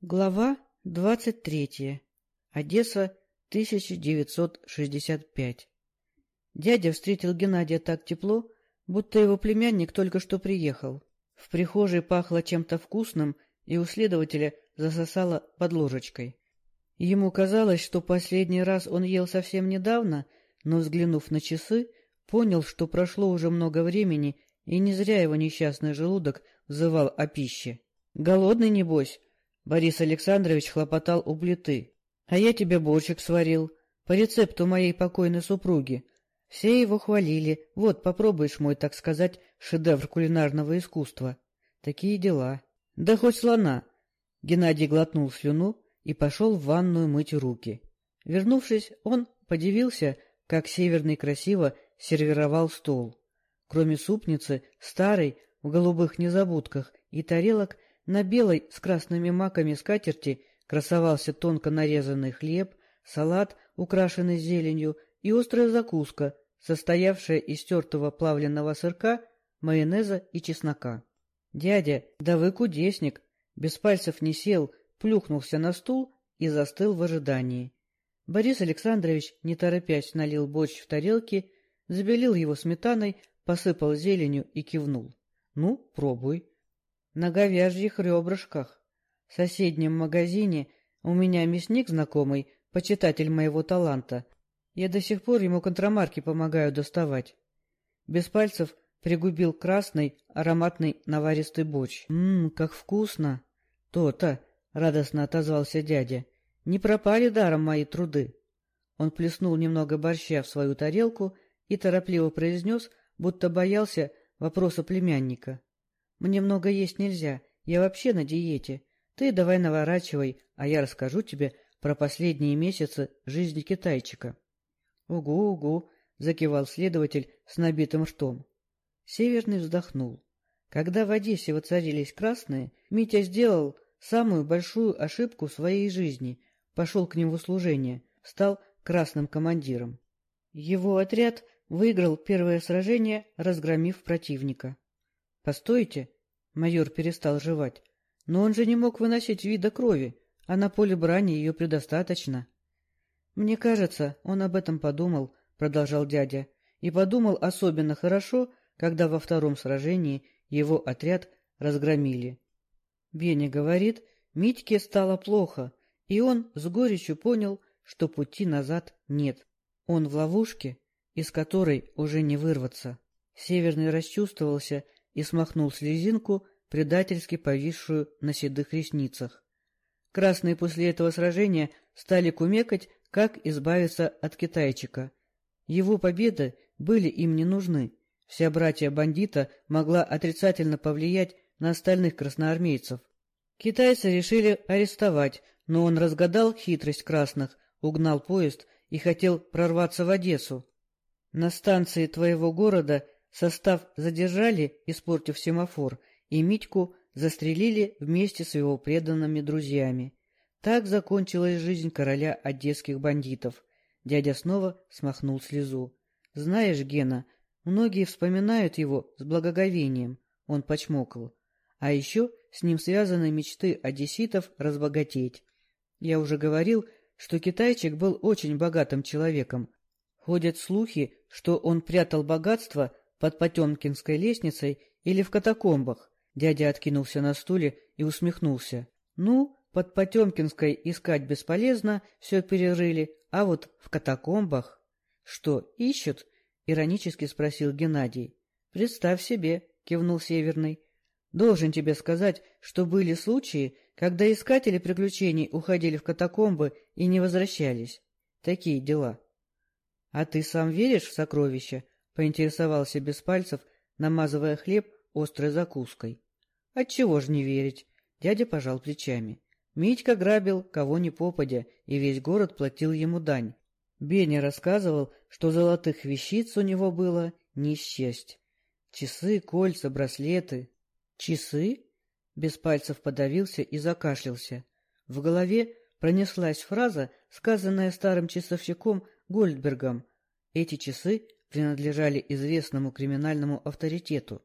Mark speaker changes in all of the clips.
Speaker 1: Глава двадцать третья. Одесса, 1965. Дядя встретил Геннадия так тепло, будто его племянник только что приехал. В прихожей пахло чем-то вкусным, и у следователя засосало под ложечкой. Ему казалось, что последний раз он ел совсем недавно, но, взглянув на часы, понял, что прошло уже много времени, и не зря его несчастный желудок взывал о пище. «Голодный, небось?» Борис Александрович хлопотал у плиты. А я тебе борщик сварил, по рецепту моей покойной супруги. Все его хвалили. Вот, попробуешь мой, так сказать, шедевр кулинарного искусства. Такие дела. Да хоть слона. Геннадий глотнул слюну и пошел в ванную мыть руки. Вернувшись, он подивился, как Северный красиво сервировал стол. Кроме супницы, старой, в голубых незабудках и тарелок, на белой с красными маками скатерти красовался тонко нарезанный хлеб, салат, украшенный зеленью, и острая закуска, состоявшая из тертого плавленного сырка, майонеза и чеснока. Дядя, да вы кудесник, без пальцев не сел, плюхнулся на стул и застыл в ожидании. Борис Александрович, не торопясь, налил борщ в тарелки, забелил его сметаной, посыпал зеленью и кивнул. — Ну, пробуй на говяжьих ребрышках. В соседнем магазине у меня мясник знакомый, почитатель моего таланта. Я до сих пор ему контрамарки помогаю доставать. Без пальцев пригубил красный, ароматный наваристый борщ. «Ммм, как вкусно!» «То-то!» — радостно отозвался дядя. «Не пропали даром мои труды!» Он плеснул немного борща в свою тарелку и торопливо произнес, будто боялся вопроса племянника. Мне много есть нельзя, я вообще на диете. Ты давай наворачивай, а я расскажу тебе про последние месяцы жизни китайчика. Угу, угу, закивал следователь с набитым ртом. Северный вздохнул. Когда в Одессе воцарились красные, Митя сделал самую большую ошибку в своей жизни, пошел к ним в услужение, стал красным командиром. Его отряд выиграл первое сражение, разгромив противника. Постойте, майор перестал жевать. Но он же не мог выносить вида крови, а на поле брани ее предостаточно. Мне кажется, он об этом подумал, продолжал дядя, и подумал особенно хорошо, когда во втором сражении его отряд разгромили. Беня говорит, Митьке стало плохо, и он с горечью понял, что пути назад нет. Он в ловушке, из которой уже не вырваться. Северный расчувствовался и смахнул слезинку, предательски повисшую на седых ресницах. Красные после этого сражения стали кумекать, как избавиться от китайчика. Его победы были им не нужны. Вся братья бандита могла отрицательно повлиять на остальных красноармейцев. Китайцы решили арестовать, но он разгадал хитрость красных, угнал поезд и хотел прорваться в Одессу. На станции твоего города Состав задержали, испортив семафор, и Митьку застрелили вместе с его преданными друзьями. Так закончилась жизнь короля одесских бандитов. Дядя снова смахнул слезу. «Знаешь, Гена, многие вспоминают его с благоговением», — он почмокал. «А еще с ним связаны мечты одесситов разбогатеть. Я уже говорил, что китайчик был очень богатым человеком. Ходят слухи, что он прятал богатство под Потемкинской лестницей или в катакомбах. Дядя откинулся на стуле и усмехнулся. Ну, под Потемкинской искать бесполезно, все перерыли, а вот в катакомбах... Что, ищут? Иронически спросил Геннадий. Представь себе, кивнул Северный. Должен тебе сказать, что были случаи, когда искатели приключений уходили в катакомбы и не возвращались. Такие дела. А ты сам веришь в сокровища? Поинтересовался без пальцев, намазывая хлеб острой закуской. Отчего ж не верить? Дядя пожал плечами. Митька грабил кого ни попадя, и весь город платил ему дань. Беня рассказывал, что золотых вещиц у него было не счесть. Часы, кольца, браслеты. Часы? Без пальцев подавился и закашлялся. В голове пронеслась фраза, сказанная старым часовщиком Гольдбергом. Эти часы принадлежали известному криминальному авторитету.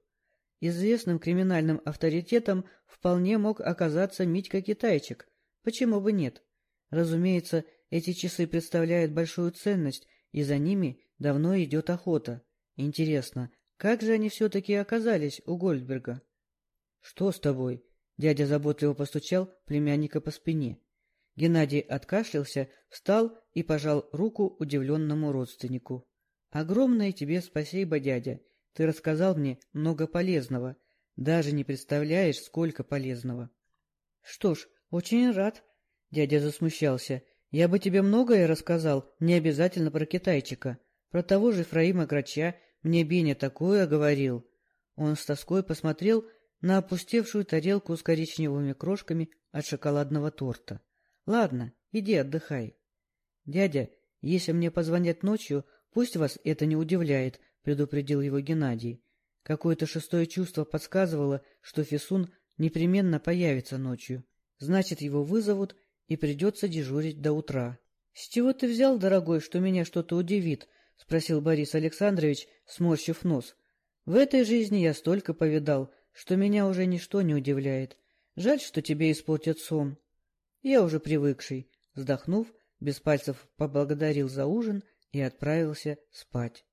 Speaker 1: Известным криминальным авторитетом вполне мог оказаться Митька Китайчик, Почему бы нет? Разумеется, эти часы представляют большую ценность, и за ними давно идет охота. Интересно, как же они все-таки оказались у Гольдберга? — Что с тобой? — дядя заботливо постучал племянника по спине. Геннадий откашлялся, встал и пожал руку удивленному родственнику. — Огромное тебе спасибо, дядя. Ты рассказал мне много полезного. Даже не представляешь, сколько полезного. — Что ж, очень рад. Дядя засмущался. — Я бы тебе многое рассказал, не обязательно про китайчика. Про того же Фраима Грача мне Беня такое говорил. Он с тоской посмотрел на опустевшую тарелку с коричневыми крошками от шоколадного торта. — Ладно, иди отдыхай. — Дядя, если мне позвонят ночью, пусть вас это не удивляет, — предупредил его Геннадий. Какое-то шестое чувство подсказывало, что Фисун непременно появится ночью. Значит, его вызовут, и придется дежурить до утра. — С чего ты взял, дорогой, что меня что-то удивит? — спросил Борис Александрович, сморщив нос. — В этой жизни я столько повидал, что меня уже ничто не удивляет. Жаль, что тебе испортят сон. Я уже привыкший. Вздохнув, без пальцев поблагодарил за ужин и отправился спать.